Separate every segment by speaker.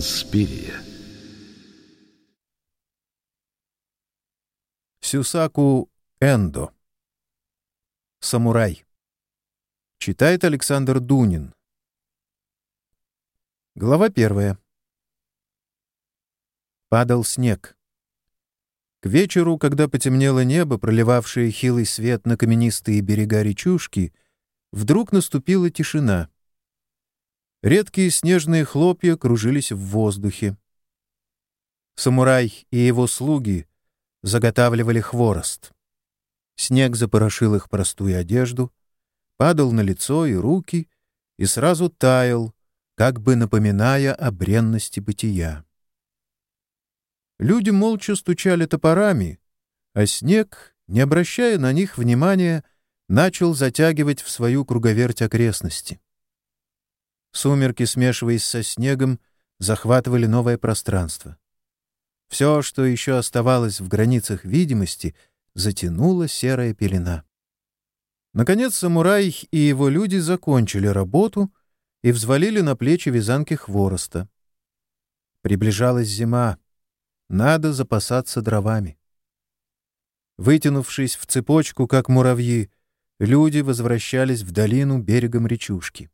Speaker 1: Инспирия.
Speaker 2: Сюсаку Эндо. Самурай. Читает Александр Дунин. Глава первая. Падал снег. К вечеру, когда потемнело небо, проливавшее хилый свет на каменистые берега речушки, вдруг наступила тишина. Редкие снежные хлопья кружились в воздухе. Самурай и его слуги заготавливали хворост. Снег запорошил их простую одежду, падал на лицо и руки и сразу таял, как бы напоминая о бренности бытия. Люди молча стучали топорами, а снег, не обращая на них внимания, начал затягивать в свою круговерть окрестности. Сумерки, смешиваясь со снегом, захватывали новое пространство. Все, что еще оставалось в границах видимости, затянула серая пелена. Наконец самурай и его люди закончили работу и взвалили на плечи вязанки хвороста. Приближалась зима. Надо запасаться дровами. Вытянувшись в цепочку, как муравьи, люди возвращались в долину берегом речушки.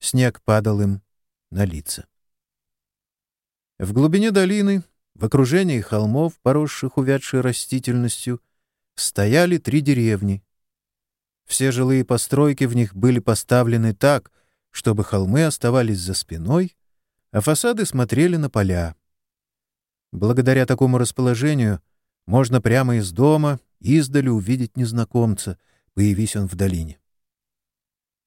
Speaker 2: Снег падал им на лица. В глубине долины в окружении холмов, поросших увядшей растительностью, стояли три деревни. Все жилые постройки в них были поставлены так, чтобы холмы оставались за спиной, а фасады смотрели на поля. Благодаря такому расположению можно прямо из дома издали увидеть незнакомца, появись он в долине.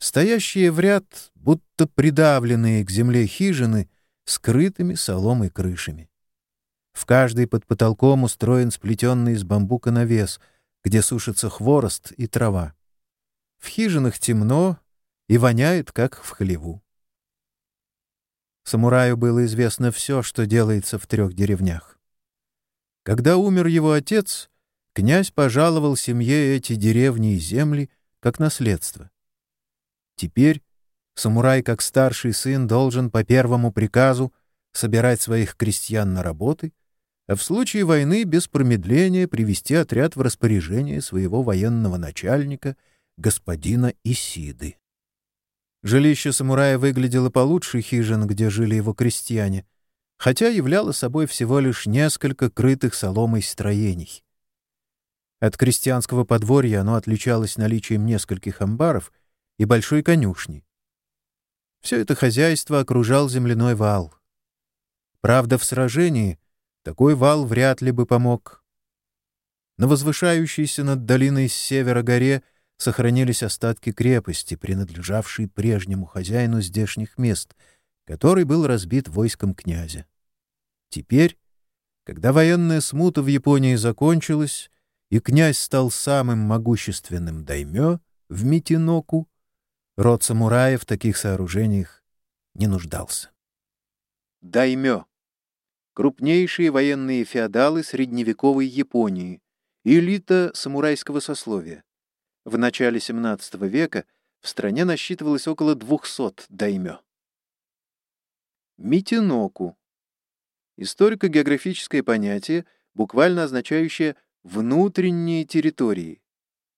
Speaker 2: Стоящие в ряд, будто придавленные к земле хижины, скрытыми соломой крышами. В каждой под потолком устроен сплетенный из бамбука навес, где сушится хворост и трава. В хижинах темно и воняет, как в хлеву. Самураю было известно все, что делается в трех деревнях. Когда умер его отец, князь пожаловал семье эти деревни и земли как наследство. Теперь самурай, как старший сын, должен по первому приказу собирать своих крестьян на работы а в случае войны без промедления привести отряд в распоряжение своего военного начальника, господина Исиды. Жилище самурая выглядело получше хижин, где жили его крестьяне, хотя являло собой всего лишь несколько крытых соломой строений. От крестьянского подворья оно отличалось наличием нескольких амбаров и большой конюшни. Все это хозяйство окружал земляной вал. Правда, в сражении такой вал вряд ли бы помог. На возвышающейся над долиной с севера горе сохранились остатки крепости, принадлежавшей прежнему хозяину здешних мест, который был разбит войском князя. Теперь, когда военная смута в Японии закончилась, и князь стал самым могущественным даймё в Митиноку, род самураев в таких сооружениях не нуждался. Даймё крупнейшие военные феодалы средневековой Японии, элита самурайского сословия. В начале XVII века в стране насчитывалось около 200 даймё. Митиноку. Историко-географическое понятие, буквально означающее «внутренние территории».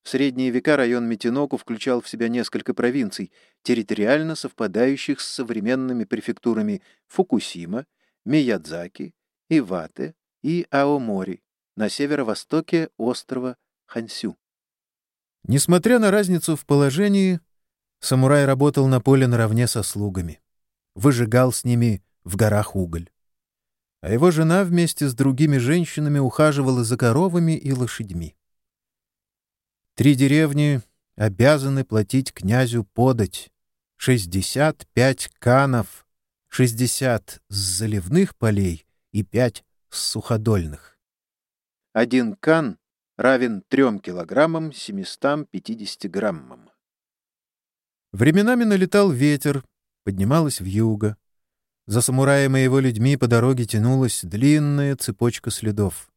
Speaker 2: В средние века район Митиноку включал в себя несколько провинций, территориально совпадающих с современными префектурами Фукусима, Миядзаки, Ивате и Аомори на северо-востоке острова Хансю. Несмотря на разницу в положении, самурай работал на поле наравне со слугами, выжигал с ними в горах уголь. А его жена вместе с другими женщинами ухаживала за коровами и лошадьми. Три деревни обязаны платить князю подать — 65 канов — 60 с заливных полей и 5 с суходольных. Один кан равен 3 килограммам 750 граммам. Временами налетал ветер, поднималась вьюга. За самураем и его людьми по дороге тянулась длинная цепочка следов.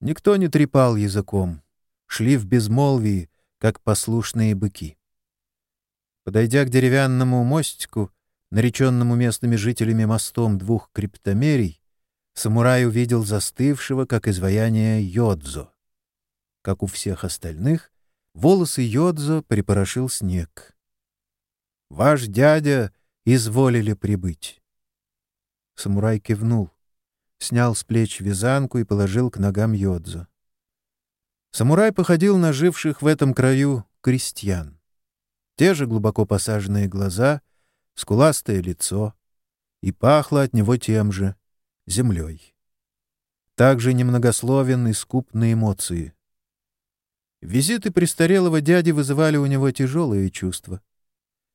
Speaker 2: Никто не трепал языком, шли в безмолвии, как послушные быки. Подойдя к деревянному мостику, нареченному местными жителями мостом двух криптомерий, самурай увидел застывшего, как изваяние, Йодзо. Как у всех остальных, волосы Йодзо припорошил снег. «Ваш дядя изволили прибыть». Самурай кивнул, снял с плеч вязанку и положил к ногам Йодзо. Самурай походил на живших в этом краю крестьян. Те же глубоко посаженные глаза, скуластое лицо, и пахло от него тем же — землей. Также немногословен и скуп на эмоции. Визиты престарелого дяди вызывали у него тяжелые чувства.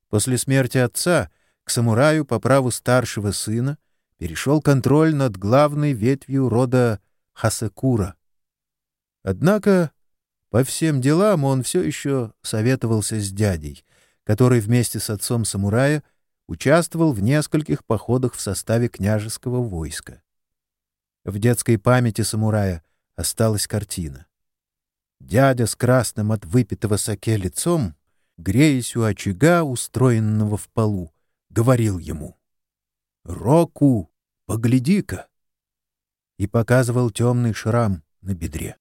Speaker 2: После смерти отца к самураю по праву старшего сына перешел контроль над главной ветвью рода Хасекура. Однако по всем делам он все еще советовался с дядей, который вместе с отцом самурая участвовал в нескольких походах в составе княжеского войска. В детской памяти самурая осталась картина. Дядя с красным от выпитого саке лицом, греясь у очага, устроенного в полу, говорил ему «Року, погляди-ка!» и показывал темный шрам на бедре.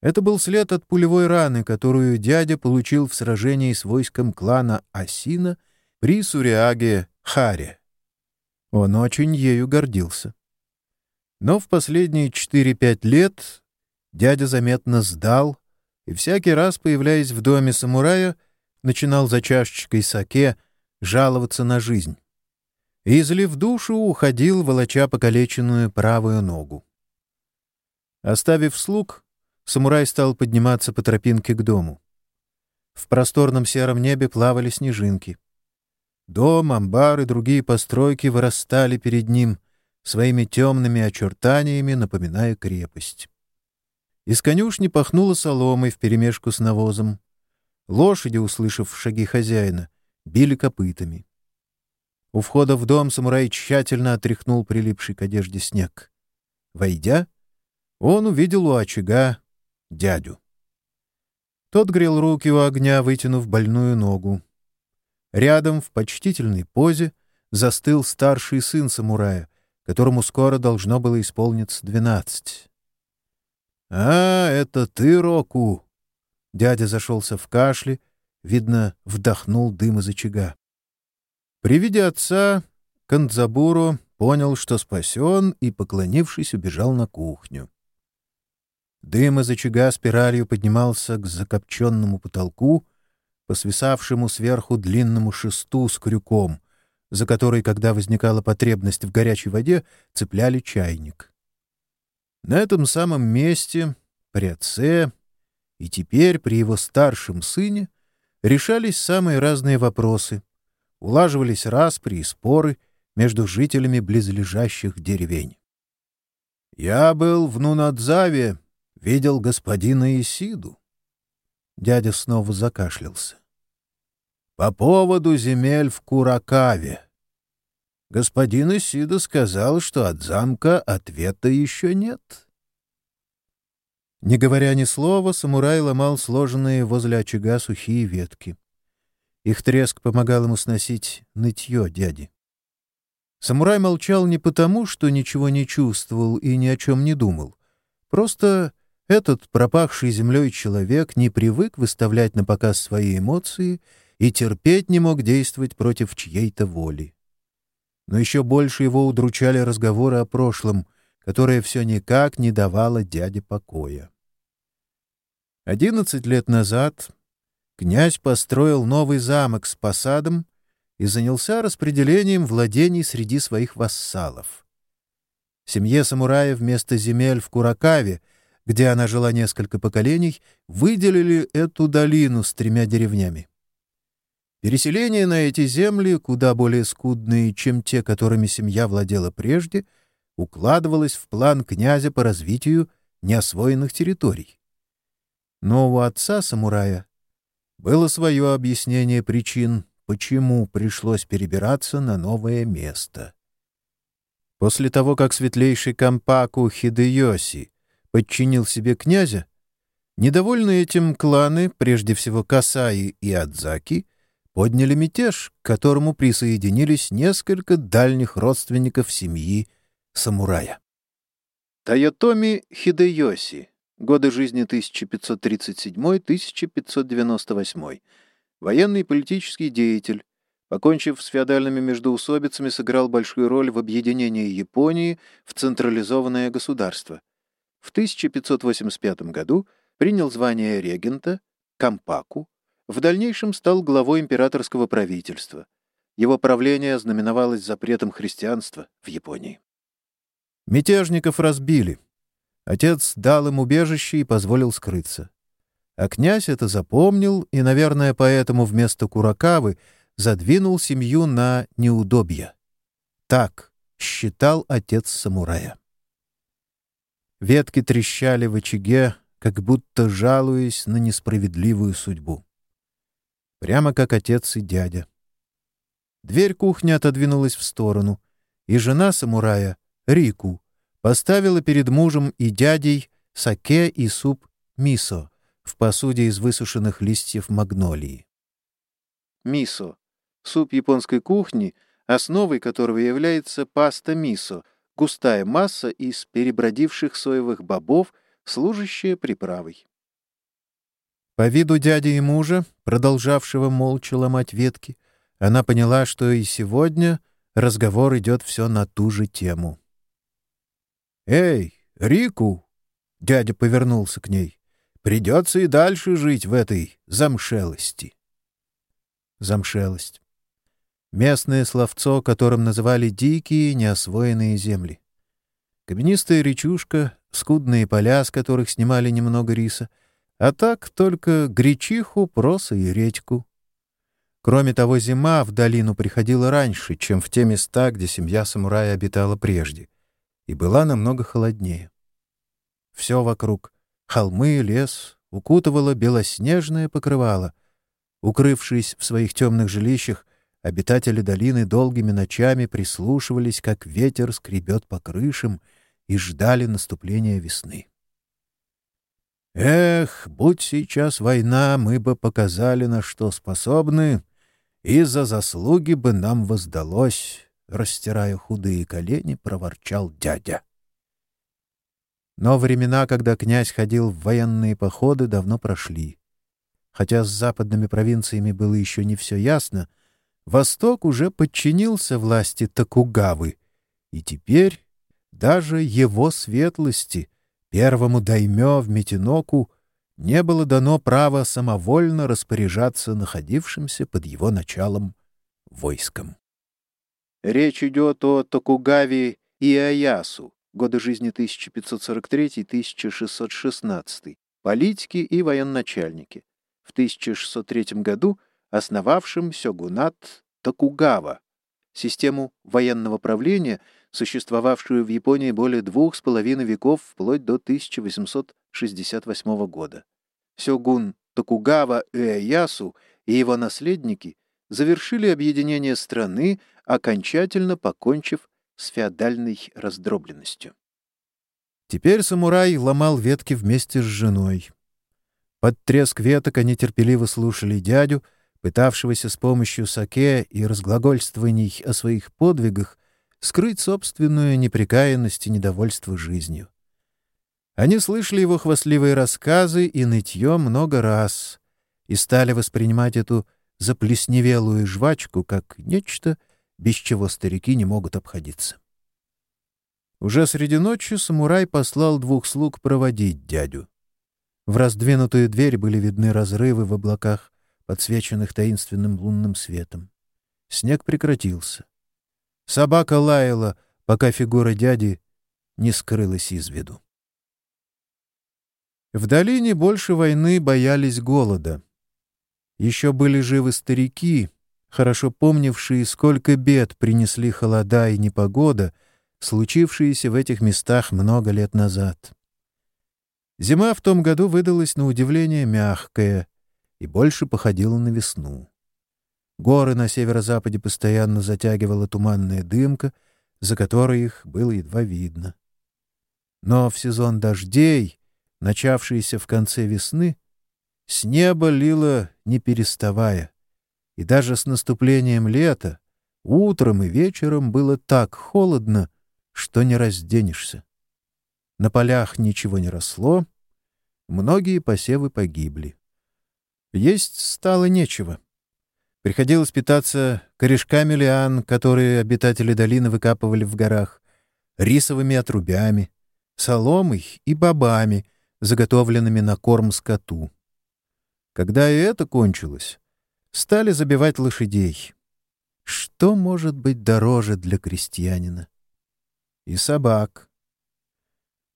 Speaker 2: Это был след от пулевой раны, которую дядя получил в сражении с войском клана Асина при Суриаге Харе. Он очень ею гордился. Но в последние 4-5 лет дядя заметно сдал, и всякий раз, появляясь в доме самурая, начинал за чашечкой саке жаловаться на жизнь. И, излив душу, уходил, волоча покалеченную правую ногу. Оставив слуг, самурай стал подниматься по тропинке к дому. В просторном сером небе плавали снежинки. Дом, амбар и другие постройки вырастали перед ним своими темными очертаниями, напоминая крепость. Из конюшни пахнуло соломой вперемешку с навозом. Лошади, услышав шаги хозяина, били копытами. У входа в дом самурай тщательно отряхнул прилипший к одежде снег. Войдя, он увидел у очага дядю. Тот грел руки у огня, вытянув больную ногу. Рядом, в почтительной позе, застыл старший сын самурая, которому скоро должно было исполниться двенадцать. — А, это ты, Року! Дядя зашелся в кашле, видно, вдохнул дым из очага. При виде отца Кандзабуру понял, что спасен, и, поклонившись, убежал на кухню. Дым из очага спиралью поднимался к закопченному потолку, по свисавшему сверху длинному шесту с крюком, за который, когда возникала потребность в горячей воде, цепляли чайник. На этом самом месте, при отце, и теперь при его старшем сыне, решались самые разные вопросы, улаживались распри и споры между жителями близлежащих деревень. «Я был в Нунадзаве», видел господина Исиду. Дядя снова закашлялся. По поводу земель в Куракаве. Господин Исида сказал, что от замка ответа еще нет. Не говоря ни слова, самурай ломал сложенные возле очага сухие ветки. Их треск помогал ему сносить нытье дяди. Самурай молчал не потому, что ничего не чувствовал и ни о чем не думал. Просто этот пропахший землей человек не привык выставлять на показ свои эмоции и терпеть не мог действовать против чьей-то воли. Но еще больше его удручали разговоры о прошлом, которое все никак не давало дяде покоя. Одиннадцать лет назад князь построил новый замок с посадом и занялся распределением владений среди своих вассалов. Семье самурая вместо земель в Куракаве — где она жила несколько поколений, выделили эту долину с тремя деревнями. Переселение на эти земли, куда более скудные, чем те, которыми семья владела прежде, укладывалось в план князя по развитию неосвоенных территорий. Но у отца самурая было свое объяснение причин, почему пришлось перебираться на новое место. После того, как светлейший Кампаку Хидеоси подчинил себе князя, недовольные этим кланы, прежде всего Касаи и Адзаки, подняли мятеж, к которому присоединились несколько дальних родственников семьи самурая. Тойотоми Хидеёси. Годы жизни 1537-1598. Военный и политический деятель. Покончив с феодальными междоусобицами, сыграл большую роль в объединении Японии в централизованное государство. В 1585 году принял звание регента, кампаку, в дальнейшем стал главой императорского правительства. Его правление знаменовалось запретом христианства в Японии. Мятежников разбили. Отец дал им убежище и позволил скрыться. А князь это запомнил и, наверное, поэтому вместо Куракавы задвинул семью на неудобья. Так считал отец самурая. Ветки трещали в очаге, как будто жалуясь на несправедливую судьбу. Прямо как отец и дядя. Дверь кухни отодвинулась в сторону, и жена самурая, Рику, поставила перед мужем и дядей саке и суп мисо в посуде из высушенных листьев магнолии. Мисо — суп японской кухни, основой которого является паста мисо, густая масса из перебродивших соевых бобов, служащая приправой. По виду дяди и мужа, продолжавшего молча ломать ветки, она поняла, что и сегодня разговор идет все на ту же тему. «Эй, Рику!» — дядя повернулся к ней. «Придется и дальше жить в этой замшелости». Замшелость. Местное словцо, которым называли дикие, неосвоенные земли. Каменистая речушка, скудные поля, с которых снимали немного риса, а так только гречиху, проса и редьку. Кроме того, зима в долину приходила раньше, чем в те места, где семья самурая обитала прежде — и была намного холоднее. Все вокруг — холмы, лес — укутывало белоснежное покрывало. Укрывшись в своих темных жилищах, обитатели долины долгими ночами прислушивались, как ветер скребет по крышам, и ждали наступления весны. «Эх, будь сейчас война, мы бы показали, на что способны, и за заслуги бы нам воздалось», растирая худые колени, проворчал дядя. Но времена, когда князь ходил в военные походы, давно прошли. Хотя с западными провинциями было еще не все ясно, Восток уже подчинился власти Токугавы, и теперь даже его светлости, первому даймё в Митиноку, не было дано право самовольно распоряжаться находившимся под его началом войском. Речь идет о Токугаве Иаясу, годы жизни 1543-1616, политике и военачальнике, в 1603 году основавшем сёгунат Токугава, систему военного правления, существовавшую в Японии более двух с половиной веков вплоть до 1868 года. Сёгун Токугава Иаясу и его наследники завершили объединение страны, окончательно покончив с феодальной раздробленностью. Теперь самурай ломал ветки вместе с женой. Под треск веток они терпеливо слушали дядю, пытавшегося с помощью саке и разглагольствований о своих подвигах скрыть собственную непрекаянность и недовольство жизнью. Они слышали его хвастливые рассказы и нытье много раз и стали воспринимать эту заплесневелую жвачку как нечто, без чего старики не могут обходиться. Уже среди ночи самурай послал двух слуг проводить дядю. В раздвинутую дверь были видны разрывы в облаках, подсвеченных таинственным лунным светом. Снег прекратился. Собака лаяла, пока фигура дяди не скрылась из виду. В долине больше войны боялись голода. Еще были живы старики, хорошо помнившие, сколько бед принесли холода и непогода, случившиеся в этих местах много лет назад. Зима в том году выдалась на удивление мягкая и больше походила на весну. Горы на северо-западе постоянно затягивала туманная дымка, за которой их было едва видно. Но в сезон дождей, начавшийся в конце весны, с неба лило не переставая — И даже с наступлением лета утром и вечером было так холодно, что не разденешься. На полях ничего не росло, многие посевы погибли. Есть стало нечего. Приходилось питаться корешками лиан, которые обитатели долины выкапывали в горах, рисовыми отрубями, соломой и бобами, заготовленными на корм скоту. Когда и это кончилось, стали забивать лошадей. Что может быть дороже для крестьянина? И собак.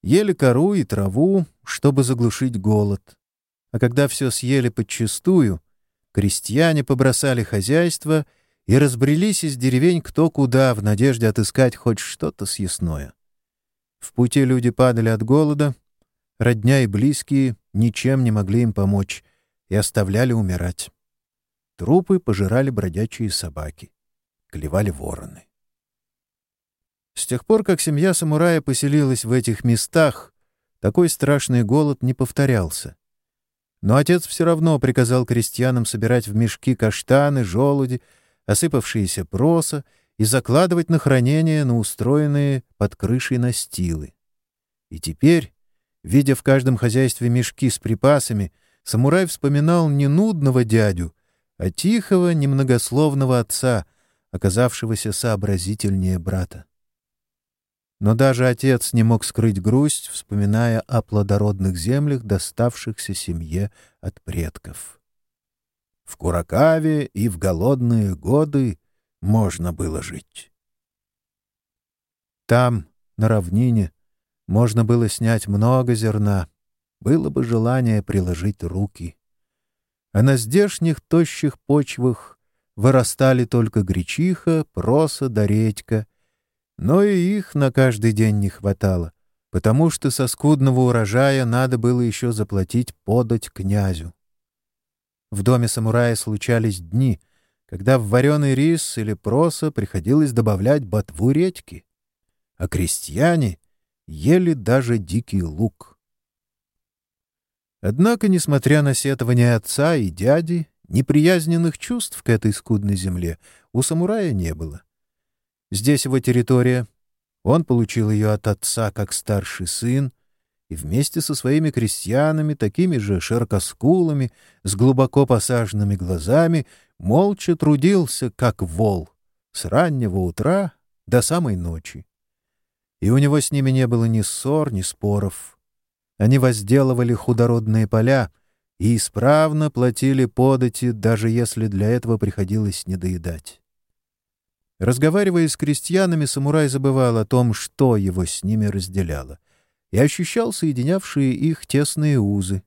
Speaker 2: Ели кору и траву, чтобы заглушить голод. А когда все съели подчистую, крестьяне побросали хозяйство и разбрелись из деревень кто куда в надежде отыскать хоть что-то съестное. В пути люди падали от голода, родня и близкие ничем не могли им помочь и оставляли умирать. Трупы пожирали бродячие собаки, клевали вороны. С тех пор, как семья самурая поселилась в этих местах, такой страшный голод не повторялся. Но отец все равно приказал крестьянам собирать в мешки каштаны, желуди, осыпавшиеся проса и закладывать на хранение на устроенные под крышей настилы. И теперь, видя в каждом хозяйстве мешки с припасами, самурай вспоминал не нудного дядю, а тихого, немногословного отца, оказавшегося сообразительнее брата. Но даже отец не мог скрыть грусть, вспоминая о плодородных землях, доставшихся семье от предков. В Куракаве и в голодные годы можно было жить. Там, на равнине, можно было снять много зерна, было бы желание приложить руки. А на здешних тощих почвах вырастали только гречиха, проса да редька, но и их на каждый день не хватало, потому что со скудного урожая надо было еще заплатить подать князю. В доме самурая случались дни, когда в вареный рис или проса приходилось добавлять ботву редьки, а крестьяне ели даже дикий лук. Однако, несмотря на сетование отца и дяди, неприязненных чувств к этой скудной земле у самурая не было. Здесь его территория. Он получил ее от отца как старший сын, и вместе со своими крестьянами, такими же широкоскулыми, с глубоко посаженными глазами, молча трудился, как вол, с раннего утра до самой ночи. И у него с ними не было ни ссор, ни споров. Они возделывали худородные поля и исправно платили подати, даже если для этого приходилось недоедать. Разговаривая с крестьянами, самурай забывал о том, что его с ними разделяло, и ощущал соединявшие их тесные узы.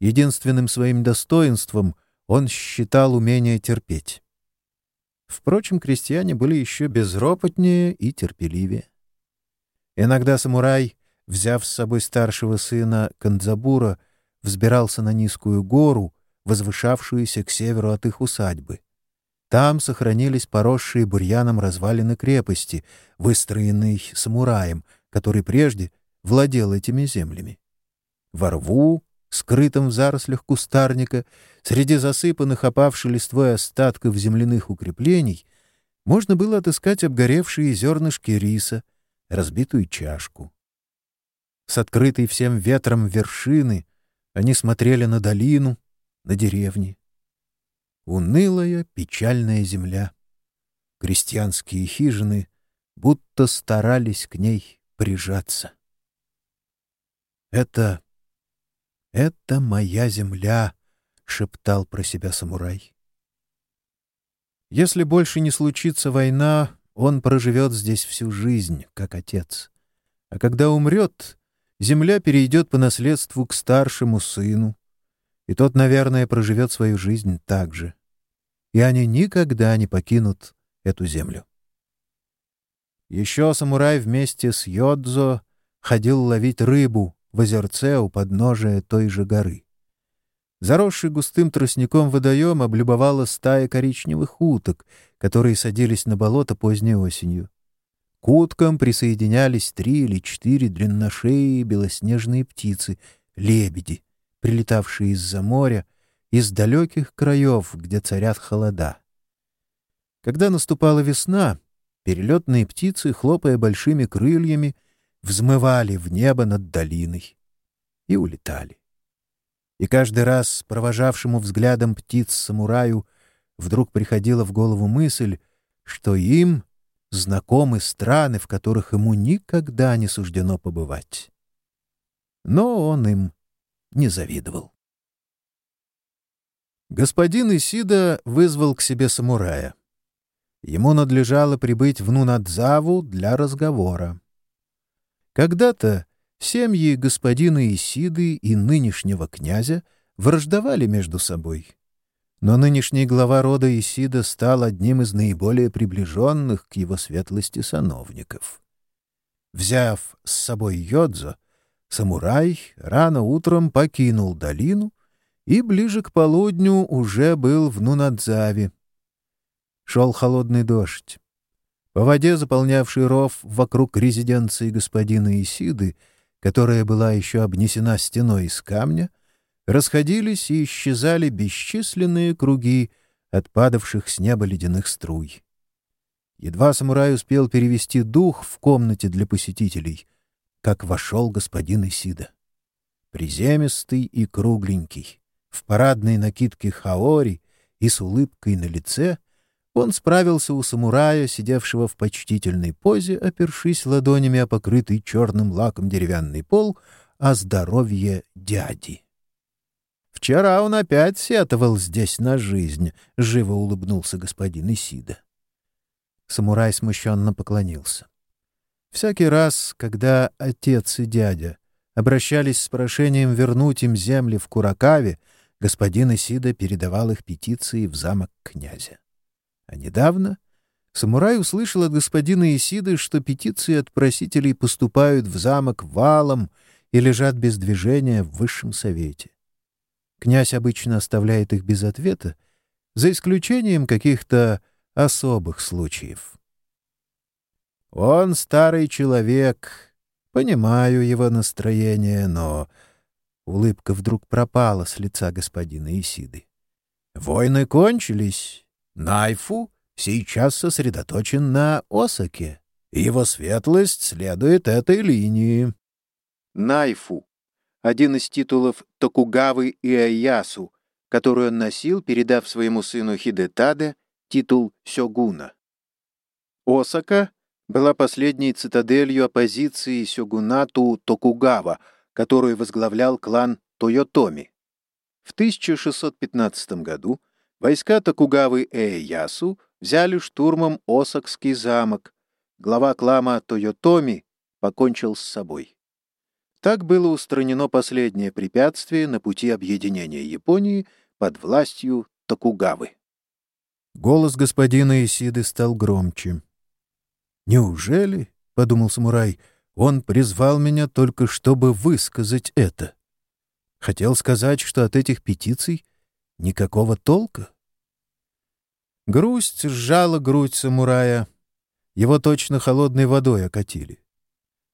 Speaker 2: Единственным своим достоинством он считал умение терпеть. Впрочем, крестьяне были еще безропотнее и терпеливее. Иногда самурай, взяв с собой старшего сына Кандзабура, взбирался на низкую гору, возвышавшуюся к северу от их усадьбы. Там сохранились поросшие бурьяном развалины крепости, выстроенной самураем, который прежде владел этими землями. Во рву, скрытом в зарослях кустарника, среди засыпанных опавшей листвой остатков земляных укреплений, можно было отыскать обгоревшие зернышки риса, разбитую чашку. С открытой всем ветром вершины они смотрели на долину, на деревни. Унылая, печальная земля. Крестьянские хижины будто старались к ней прижаться. «Это... это моя земля», — шептал про себя самурай. Если больше не случится война, он проживет здесь всю жизнь, как отец. А когда умрет, земля перейдет по наследству к старшему сыну, и тот, наверное, проживет свою жизнь так же и они никогда не покинут эту землю. Еще самурай вместе с Йодзо ходил ловить рыбу в озерце у подножия той же горы. Заросший густым тростником водоем облюбовала стая коричневых уток, которые садились на болото поздней осенью. К уткам присоединялись три или четыре длинношеи белоснежные птицы — лебеди, прилетавшие из-за моря из далеких краев, где царят холода. Когда наступала весна, перелетные птицы, хлопая большими крыльями, взмывали в небо над долиной и улетали. И каждый раз провожавшему взглядом птиц самураю вдруг приходила в голову мысль, что им знакомы страны, в которых ему никогда не суждено побывать. Но он им не завидовал. Господин Исида вызвал к себе самурая. Ему надлежало прибыть в Нунадзаву для разговора. Когда-то семьи господина Исиды и нынешнего князя враждовали между собой. Но нынешний глава рода Исида стал одним из наиболее приближенных к его светлости сановников. Взяв с собой Йодзо, самурай рано утром покинул долину и ближе к полудню уже был в Нунадзаве. Шел холодный дождь. По воде, заполнявшей ров вокруг резиденции господина Исиды, которая была еще обнесена стеной из камня, расходились и исчезали бесчисленные круги от падавших с неба ледяных струй. Едва самурай успел перевести дух в комнате для посетителей, как вошел господин Исида. Приземистый и кругленький, в парадной накидке хаори и с улыбкой на лице — он справился у самурая, сидевшего в почтительной позе, опершись ладонями о покрытый черным лаком деревянный пол, о здоровье дяди. «Вчера он опять сетовал здесь на жизнь», — живо улыбнулся господин Исида. Самурай смущенно поклонился. Всякий раз, когда отец и дядя обращались с прошением вернуть им земли в Куракаве, господин Исида передавал их петиции в замок князя. А недавно самурай услышал от господина Исиды, что петиции от просителей поступают в замок валом и лежат без движения в высшем совете. Князь обычно оставляет их без ответа, за исключением каких-то особых случаев. Он старый человек, понимаю его настроение, но... Улыбка вдруг пропала с лица господина Исиды. Войны кончились, Найфу сейчас сосредоточен на Осаке. Его светлость следует этой линии. Найфу — один из титулов Токугавы и Аясу, который он носил, передав своему сыну Хидетаде титул сёгуна. Осака была последней цитаделью оппозиции сёгунату Токугава, которую возглавлял клан Тойотоми. В 1615 году Войска Токугавы Эйясу взяли штурмом Осакский замок. Глава клама Тойотоми покончил с собой. Так было устранено последнее препятствие на пути объединения Японии под властью Токугавы. Голос господина Исиды стал громче. «Неужели, — подумал самурай, — он призвал меня только чтобы высказать это? Хотел сказать, что от этих петиций Никакого толка? Грусть сжала грудь самурая. Его точно холодной водой окатили.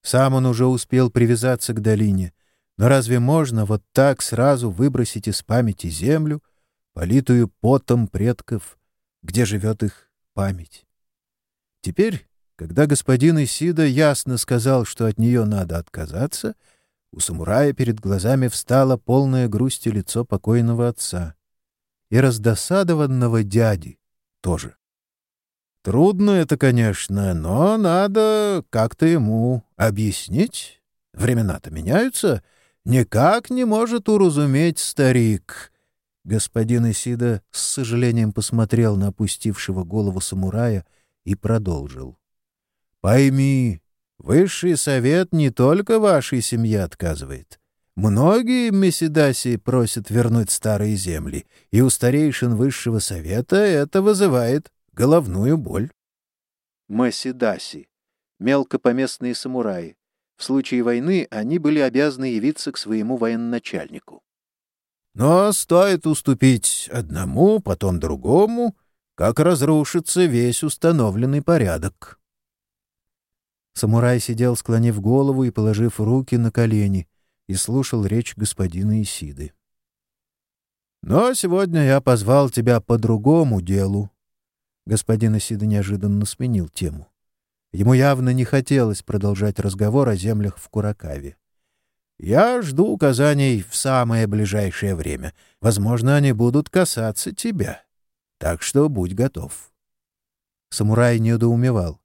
Speaker 2: Сам он уже успел привязаться к долине. Но разве можно вот так сразу выбросить из памяти землю, политую потом предков, где живет их память? Теперь, когда господин Исида ясно сказал, что от нее надо отказаться, у самурая перед глазами встало полное грусти лицо покойного отца и раздосадованного дяди тоже. Трудно это, конечно, но надо как-то ему объяснить. Времена-то меняются. Никак не может уразуметь старик. Господин Исида с сожалением посмотрел на опустившего голову самурая и продолжил. «Пойми, высший совет не только вашей семье отказывает. Многие Месидаси просят вернуть старые земли, и у старейшин высшего совета это вызывает головную боль. Месидаси — мелкопоместные самураи. В случае войны они были обязаны явиться к своему военачальнику. Но стоит уступить одному, потом другому, как разрушится весь установленный порядок. Самурай сидел, склонив голову и положив руки на колени — и слушал речь господина Исиды. Но сегодня я позвал тебя по другому делу. Господин Исида неожиданно сменил тему. Ему явно не хотелось продолжать разговор о землях в Куракаве. «Я жду указаний в самое ближайшее время. Возможно, они будут касаться тебя. Так что будь готов». Самурай недоумевал.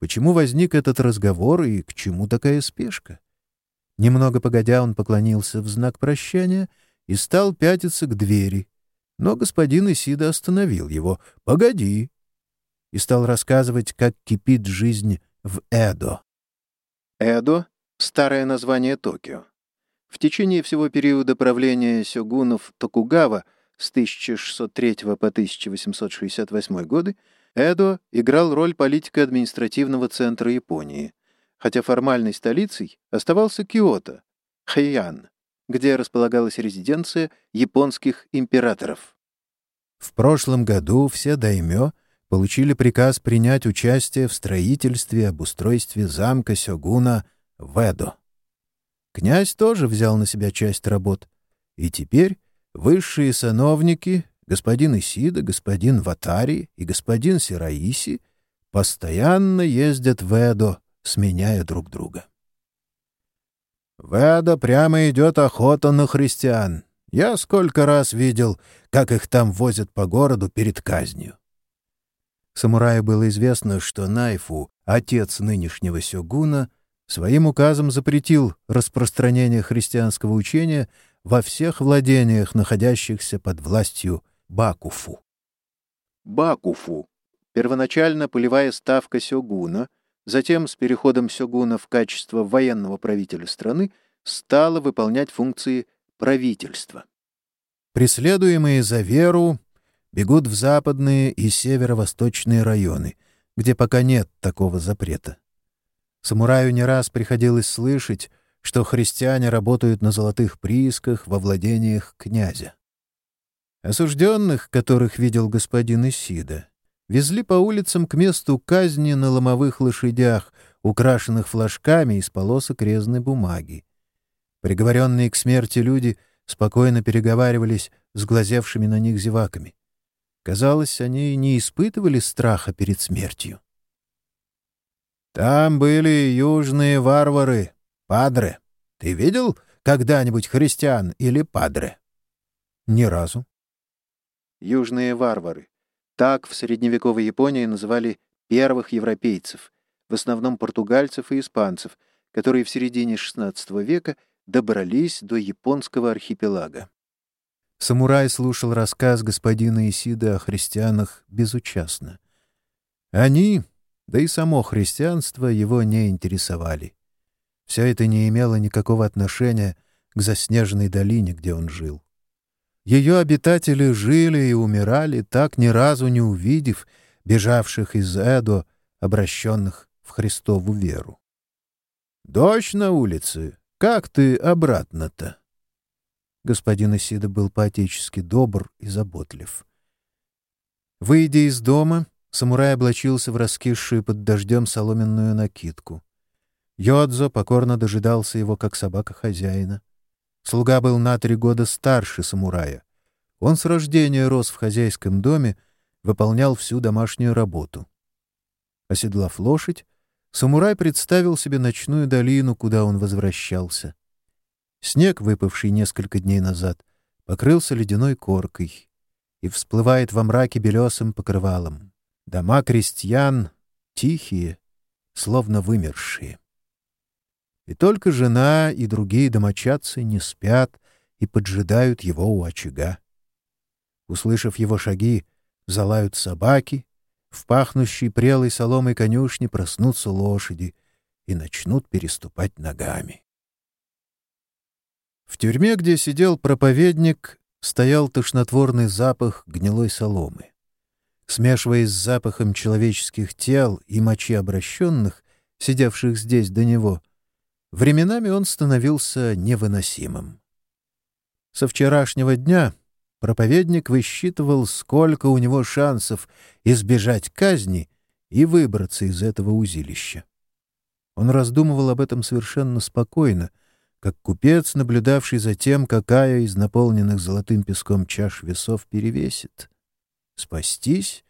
Speaker 2: Почему возник этот разговор и к чему такая спешка? Немного погодя, он поклонился в знак прощания и стал пятиться к двери. Но господин Исида остановил его. «Погоди!» И стал рассказывать, как кипит жизнь в Эдо. Эдо — старое название Токио. В течение всего периода правления сёгунов Токугава с 1603 по 1868 годы Эдо играл роль политико-административного центра Японии, хотя формальной столицей оставался Киото, Хэйян, где располагалась резиденция японских императоров. В прошлом году все даймё получили приказ принять участие в строительстве и обустройстве замка Сёгуна в Эдо. Князь тоже взял на себя часть работ, и теперь высшие сановники, господин Исида, господин Ватари и господин Сираиси, постоянно ездят в Эдо, сменяя друг друга. В Эдо прямо идет охота на христиан. Я сколько раз видел, как их там возят по городу перед казнью. Самураю было известно, что Найфу, отец нынешнего сёгуна, своим указом запретил распространение христианского учения во всех владениях, находящихся под властью Бакуфу. Бакуфу — первоначально полевая ставка сёгуна, затем с переходом сёгуна в качество военного правителя страны стала выполнять функции правительства. Преследуемые за веру бегут в западные и северо-восточные районы, где пока нет такого запрета. Самураю не раз приходилось слышать, что христиане работают на золотых приисках во владениях князя. Осужденных, которых видел господин Исида, везли по улицам к месту казни на ломовых лошадях, украшенных флажками из полосок резной бумаги. Приговоренные к смерти люди спокойно переговаривались с глазевшими на них зеваками. Казалось, они не испытывали страха перед смертью. «Там были южные варвары, падре. Ты видел когда-нибудь христиан или падре?» «Ни разу», южные варвары. Так в средневековой Японии называли первых европейцев, в основном португальцев и испанцев, которые в середине XVI века добрались до японского архипелага. Самурай слушал рассказ господина Исида о христианах безучастно. Они, да и само христианство, его не интересовали. Все это не имело никакого отношения к заснеженной долине, где он жил. Ее обитатели жили и умирали, так ни разу не увидев бежавших из Эдо, обращенных в Христову веру. «Дождь на улице. Как ты обратно-то?» Господин Исида был поотечески добр и заботлив. Выйдя из дома, самурай облачился в раскисшую под дождем соломенную накидку. Йодзо покорно дожидался его, как собака хозяина. Слуга был на три года старше самурая. Он с рождения рос в хозяйском доме, выполнял всю домашнюю работу. Оседлав лошадь, самурай представил себе ночную долину, куда он возвращался. Снег, выпавший несколько дней назад, покрылся ледяной коркой и всплывает во мраке белесым покрывалом. Дома крестьян тихие, словно вымершие. И только жена и другие домочадцы не спят и поджидают его у очага. Услышав его шаги, залают собаки, в пахнущей прелой соломой конюшне проснутся лошади и начнут переступать ногами. В тюрьме, где сидел проповедник, стоял тошнотворный запах гнилой соломы. Смешиваясь с запахом человеческих тел и мочи обращенных, сидевших здесь до него, Временами он становился невыносимым. Со вчерашнего дня проповедник высчитывал, сколько у него шансов избежать казни и выбраться из этого узилища. Он раздумывал об этом совершенно спокойно, как купец, наблюдавший за тем, какая из наполненных золотым песком чаш весов перевесит. Спастись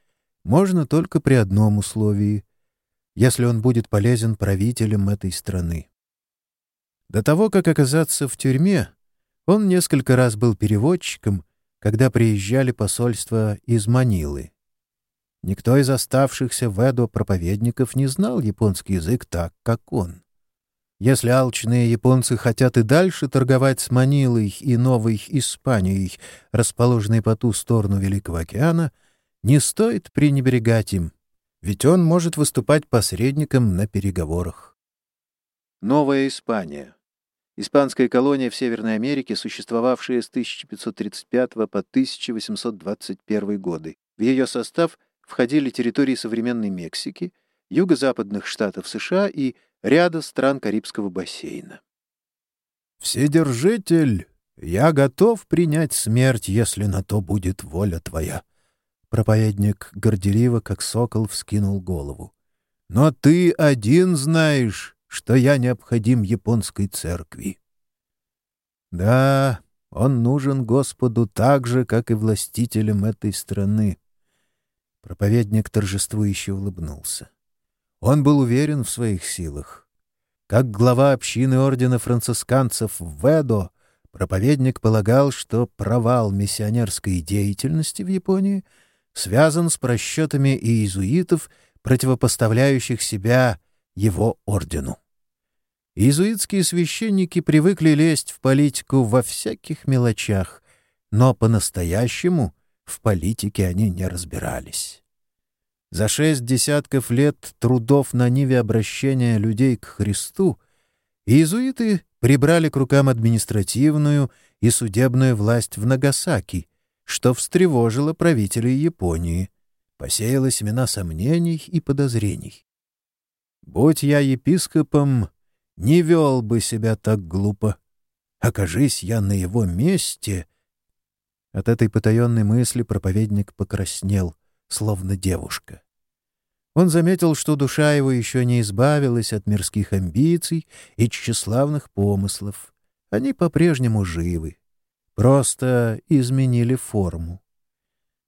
Speaker 2: можно только при одном условии — если он будет полезен правителям этой страны. До того, как оказаться в тюрьме, он несколько раз был переводчиком, когда приезжали посольства из Манилы. Никто из оставшихся в Эдо проповедников не знал японский язык так, как он. Если алчные японцы хотят и дальше торговать с Манилой и Новой Испанией, расположенной по ту сторону Великого океана, не стоит пренебрегать им, ведь он может выступать посредником на переговорах. Новая Испания. Испанская колония в Северной Америке, существовавшая с 1535 по 1821 годы. В ее состав входили территории современной Мексики, юго-западных штатов США и ряда стран Карибского бассейна. «Вседержитель, я готов принять смерть, если на то будет воля твоя». Проповедник горделиво, как сокол, вскинул голову. «Но ты один знаешь, что я необходим японской церкви». «Да, он нужен Господу так же, как и властителям этой страны». Проповедник торжествующе улыбнулся. Он был уверен в своих силах. Как глава общины ордена францисканцев в Ведо, проповедник полагал, что провал миссионерской деятельности в Японии связан с просчетами иезуитов, противопоставляющих себя его ордену. Иезуитские священники привыкли лезть в политику во всяких мелочах, но по-настоящему в политике они не разбирались. За шесть десятков лет трудов на ниве обращения людей к Христу иезуиты прибрали к рукам административную и судебную власть в Нагасаки, что встревожило правителей Японии, посеяло семена сомнений и подозрений. Будь я епископом, не вел бы себя так глупо. Окажись я на его месте... От этой потаенной мысли проповедник покраснел — словно девушка. Он заметил, что душа его еще не избавилась от мирских амбиций и тщеславных помыслов. Они по-прежнему живы, просто изменили форму.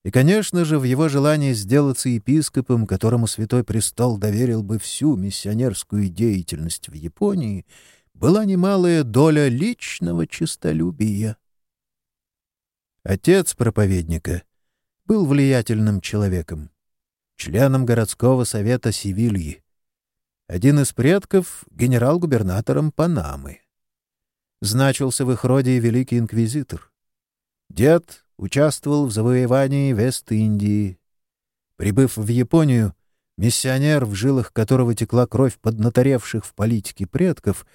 Speaker 2: И, конечно же, в его желании сделаться епископом, которому Святой Престол доверил бы всю миссионерскую деятельность в Японии, была немалая доля личного честолюбия. Отец проповедника — был влиятельным человеком, членом городского совета Севильи, один из предков — генерал-губернатором Панамы. Значился в их роде великий инквизитор. Дед участвовал в завоевании Вест-Индии. Прибыв в Японию, миссионер, в жилах которого текла кровь поднаторевших в политике предков,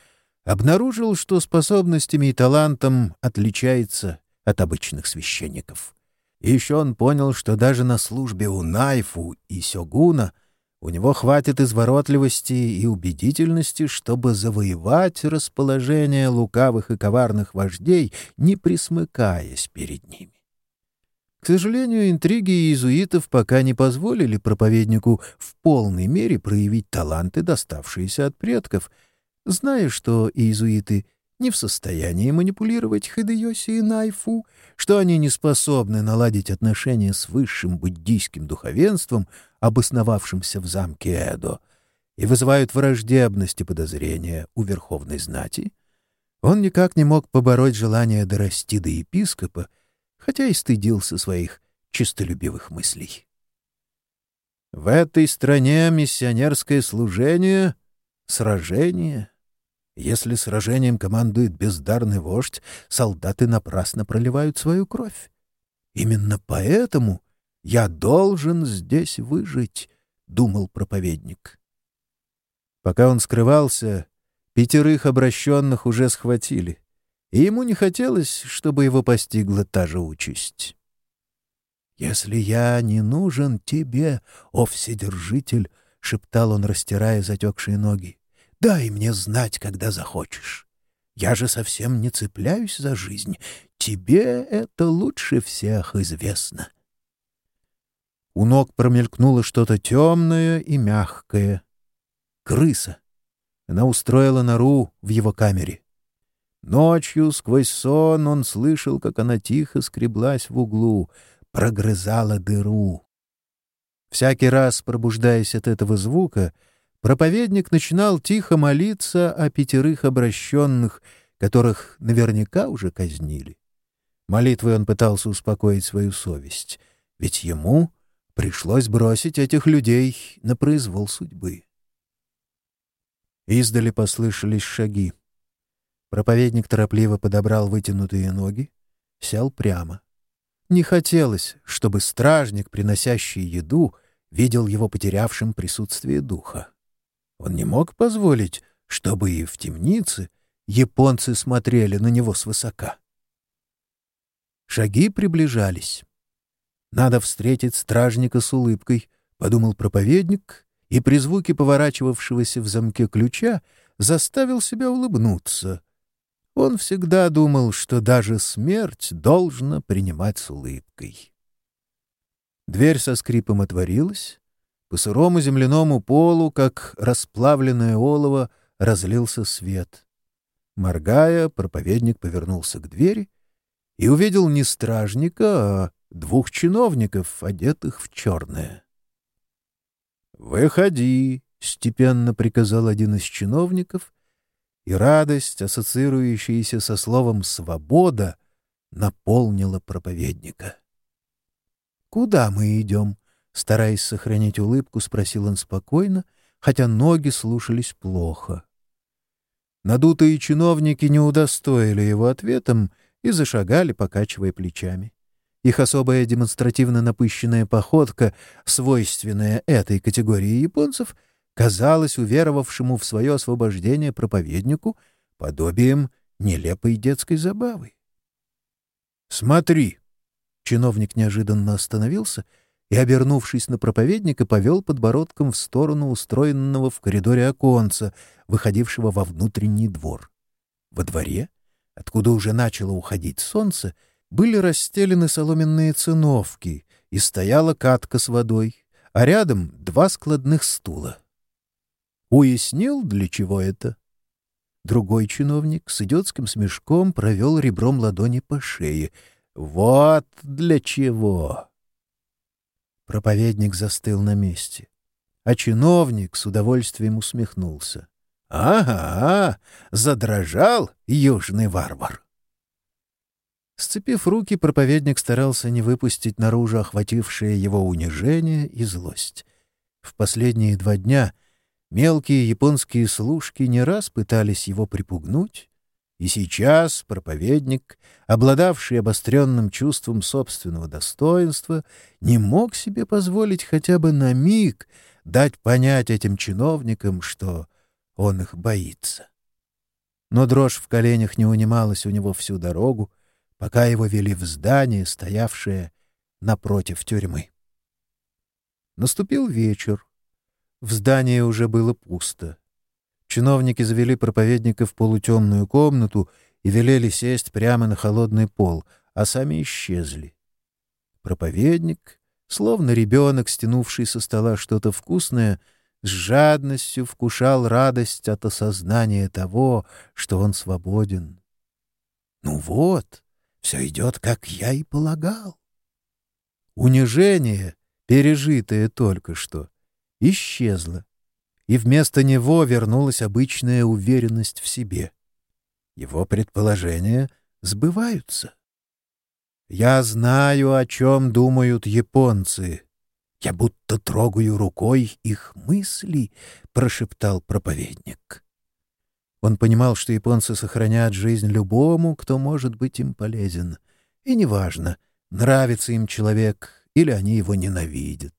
Speaker 2: обнаружил, что способностями и талантом отличается от обычных священников. И еще он понял, что даже на службе у Найфу и Сёгуна у него хватит изворотливости и убедительности, чтобы завоевать расположение лукавых и коварных вождей, не присмыкаясь перед ними. К сожалению, интриги иезуитов пока не позволили проповеднику в полной мере проявить таланты, доставшиеся от предков, зная, что иезуиты не в состоянии манипулировать Хидеоси и Найфу, что они не способны наладить отношения с высшим буддийским духовенством, обосновавшимся в замке Эдо, и вызывают враждебность и подозрения у верховной знати, он никак не мог побороть желание дорасти до епископа, хотя и стыдился своих честолюбивых мыслей. В этой стране миссионерское служение — сражение — если сражением командует бездарный вождь, солдаты напрасно проливают свою кровь. Именно поэтому я должен здесь выжить, — думал проповедник. Пока он скрывался, пятерых обращенных уже схватили, и ему не хотелось, чтобы его постигла та же участь. «Если я не нужен тебе, о Вседержитель!» — шептал он, растирая затекшие ноги. Дай мне знать, когда захочешь. Я же совсем не цепляюсь за жизнь. Тебе это лучше всех известно. У ног промелькнуло что-то темное и мягкое. Крыса. Она устроила нору в его камере. Ночью сквозь сон он слышал, как она тихо скреблась в углу, прогрызала дыру. Всякий раз, пробуждаясь от этого звука, проповедник начинал тихо молиться о пятерых обращенных, которых наверняка уже казнили. Молитвой он пытался успокоить свою совесть, ведь ему пришлось бросить этих людей на произвол судьбы. Издали послышались шаги. Проповедник торопливо подобрал вытянутые ноги, сел прямо. Не хотелось, чтобы стражник, приносящий еду, видел его потерявшим присутствие духа. Он не мог позволить, чтобы и в темнице японцы смотрели на него свысока. Шаги приближались. «Надо встретить стражника с улыбкой», — подумал проповедник, и при звуке поворачивавшегося в замке ключа заставил себя улыбнуться. Он всегда думал, что даже смерть должна принимать с улыбкой. Дверь со скрипом отворилась. По сырому земляному полу, как расплавленное олово, разлился свет. Моргая, проповедник повернулся к двери и увидел не стражника, а двух чиновников, одетых в черное. «Выходи!» — степенно приказал один из чиновников, и радость, ассоциирующаяся со словом «свобода», наполнила проповедника. «Куда мы идем?» — стараясь сохранить улыбку, спросил он спокойно, хотя ноги слушались плохо. Надутые чиновники не удостоили его ответом и зашагали, покачивая плечами. Их особая демонстративно напыщенная походка, свойственная этой категории японцев, казалась уверовавшему в свое освобождение проповеднику подобием нелепой детской забавы. «Смотри!» Чиновник неожиданно остановился и, обернувшись на проповедника, повел подбородком в сторону устроенного в коридоре оконца, выходившего во внутренний двор. Во дворе, откуда уже начало уходить солнце, были расстелены соломенные циновки, и стояла катка с водой, а рядом два складных стула. Уяснил, для чего это? Другой чиновник с идиотским смешком провел ребром ладони по шее — вот для чего. Проповедник застыл на месте, а чиновник с удовольствием усмехнулся. «Ага, задрожал южный варвар!» Сцепив руки, проповедник старался не выпустить наружу охватившее его унижение и злость. В последние два дня мелкие японские служки не раз пытались его припугнуть, и сейчас проповедник, обладавший обостренным чувством собственного достоинства, не мог себе позволить хотя бы на миг дать понять этим чиновникам, что он их боится. Но дрожь в коленях не унималась у него всю дорогу, пока его вели в здание, стоявшее напротив тюрьмы. Наступил вечер. В здании уже было пусто. Чиновники завели проповедника в полутемную комнату и велели сесть прямо на холодный пол, а сами исчезли. Проповедник, словно ребенок, стянувший со стола что-то вкусное, с жадностью вкушал радость от осознания того, что он свободен. Ну вот, все идет, как я и полагал. Унижение, пережитое только что, исчезло и вместо него вернулась обычная уверенность в себе. Его предположения сбываются. «Я знаю, о чем думают японцы. Я будто трогаю рукой их мысли», — прошептал проповедник. Он понимал, что японцы сохранят жизнь любому, кто может быть им полезен. И неважно, нравится им человек или они его ненавидят.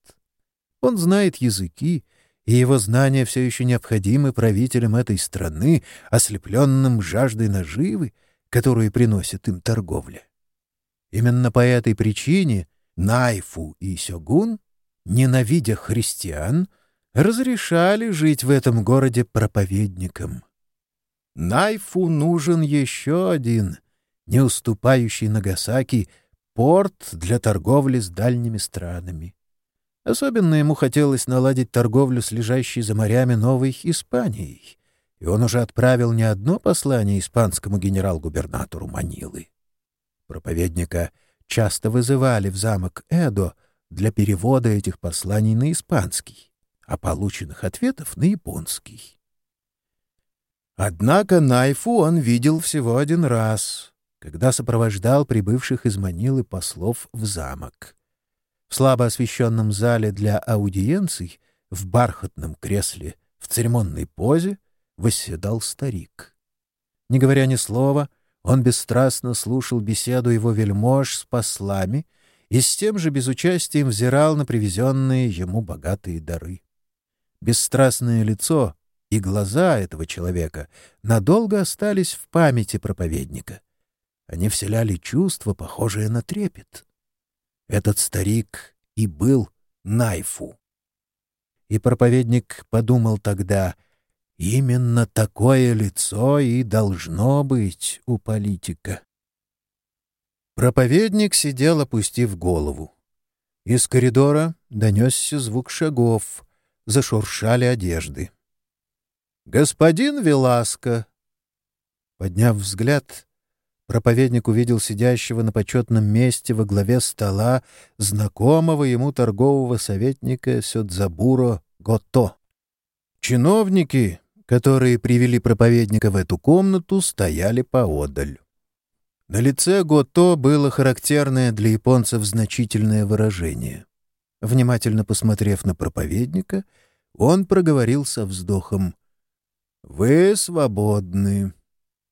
Speaker 2: Он знает языки, и его знания все еще необходимы правителям этой страны, ослепленным жаждой наживы, которую приносит им торговля. Именно по этой причине Найфу и Сёгун, ненавидя христиан, разрешали жить в этом городе проповедникам. Найфу нужен еще один, не уступающий Нагасаки, порт для торговли с дальними странами. Особенно ему хотелось наладить торговлю с лежащей за морями Новой Испанией. и он уже отправил не одно послание испанскому генерал-губернатору Манилы. Проповедника часто вызывали в замок Эдо для перевода этих посланий на испанский, а полученных ответов — на японский. Однако Найфу он видел всего один раз, когда сопровождал прибывших из Манилы послов в замок. В слабо освещенном зале для аудиенций, в бархатном кресле, в церемонной позе, восседал старик. Не говоря ни слова, он бесстрастно слушал беседу его вельмож с послами и с тем же безучастием взирал на привезенные ему богатые дары. Бесстрастное лицо и глаза этого человека надолго остались в памяти проповедника. Они вселяли чувство, похожее на трепет. Этот старик и был Найфу. И проповедник подумал тогда, именно такое лицо и должно быть у политика. Проповедник сидел, опустив голову. Из коридора донесся звук шагов, зашуршали одежды. «Господин Веласко!» Подняв взгляд, проповедник увидел сидящего на почетном месте во главе стола знакомого ему торгового советника Сёдзабуро Гото. Чиновники, которые привели проповедника в эту комнату, стояли поодаль. На лице Гото было характерное для японцев значительное выражение. Внимательно посмотрев на проповедника, он проговорил со вздохом — вы свободны.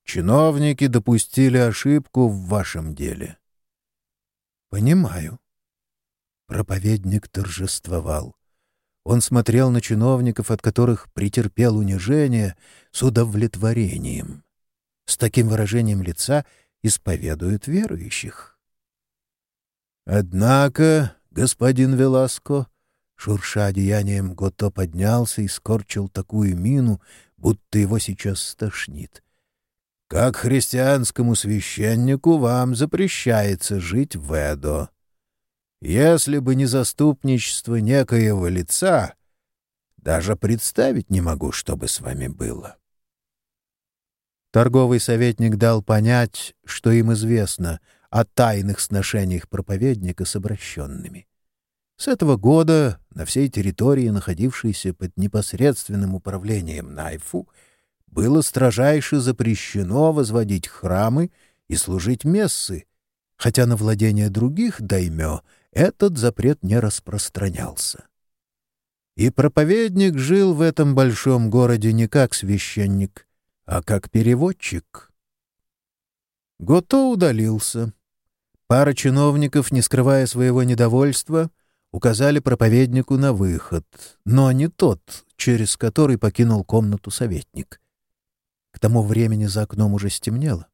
Speaker 2: Чиновники допустили ошибку в вашем деле. Понимаю. Проповедник торжествовал. Он смотрел на чиновников, от которых претерпел унижение, с удовлетворением. С таким выражением лица исповедуют верующих. Однако, господин Веласко, шурша одеянием, Гото поднялся и скорчил такую мину, будто его сейчас стошнит. Как христианскому священнику вам запрещается жить в Эдо. Если бы не заступничество некоего лица, даже представить не могу, что бы с вами было. Торговый советник дал понять, что им известно о тайных сношениях проповедника с обращенными. С этого года на всей территории, находившейся под непосредственным управлением Найфу, было строжайше запрещено возводить храмы и служить мессы, хотя на владение других даймё этот запрет не распространялся. И проповедник жил в этом большом городе не как священник, а как переводчик. Гото удалился. Пара чиновников, не скрывая своего недовольства, — указали проповеднику на выход, но не тот, через который покинул комнату советник. К тому времени за окном уже стемнело.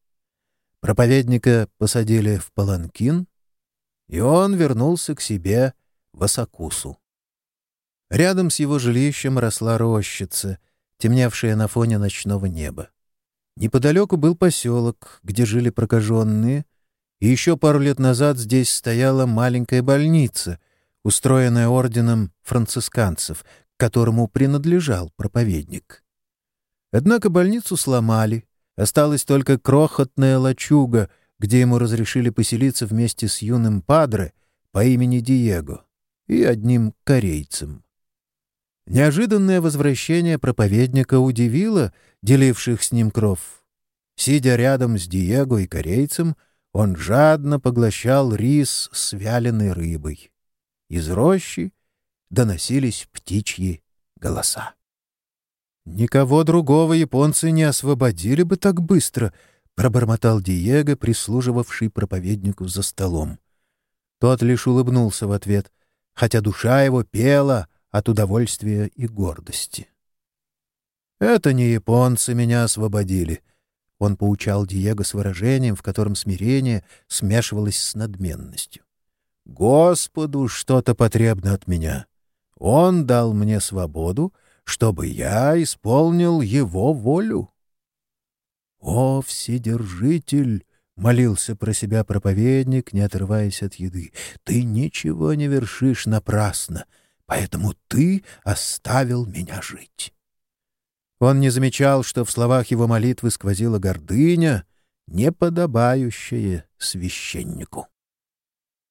Speaker 2: Проповедника посадили в паланкин, и он вернулся к себе в Асакусу. Рядом с его жилищем росла рощица, темневшая на фоне ночного неба. Неподалеку был поселок, где жили прокаженные, и еще пару лет назад здесь стояла маленькая больница — устроенное орденом францисканцев, которому принадлежал проповедник. Однако больницу сломали, осталась только крохотная лачуга, где ему разрешили поселиться вместе с юным падре по имени Диего и одним корейцем. Неожиданное возвращение проповедника удивило деливших с ним кров. Сидя рядом с Диего и корейцем, он жадно поглощал рис с вяленой рыбой. Из рощи доносились птичьи голоса. «Никого другого японцы не освободили бы так быстро», — пробормотал Диего, прислуживавший проповеднику за столом. Тот лишь улыбнулся в ответ, хотя душа его пела от удовольствия и гордости. «Это не японцы меня освободили», — он поучал Диего с выражением, в котором смирение смешивалось с надменностью. Господу что-то потребно от меня. Он дал мне свободу, чтобы я исполнил его волю. О, Вседержитель! — молился про себя проповедник, не отрываясь от еды. — Ты ничего не вершишь напрасно, поэтому ты оставил меня жить. Он не замечал, что в словах его молитвы сквозила гордыня, неподобающая священнику.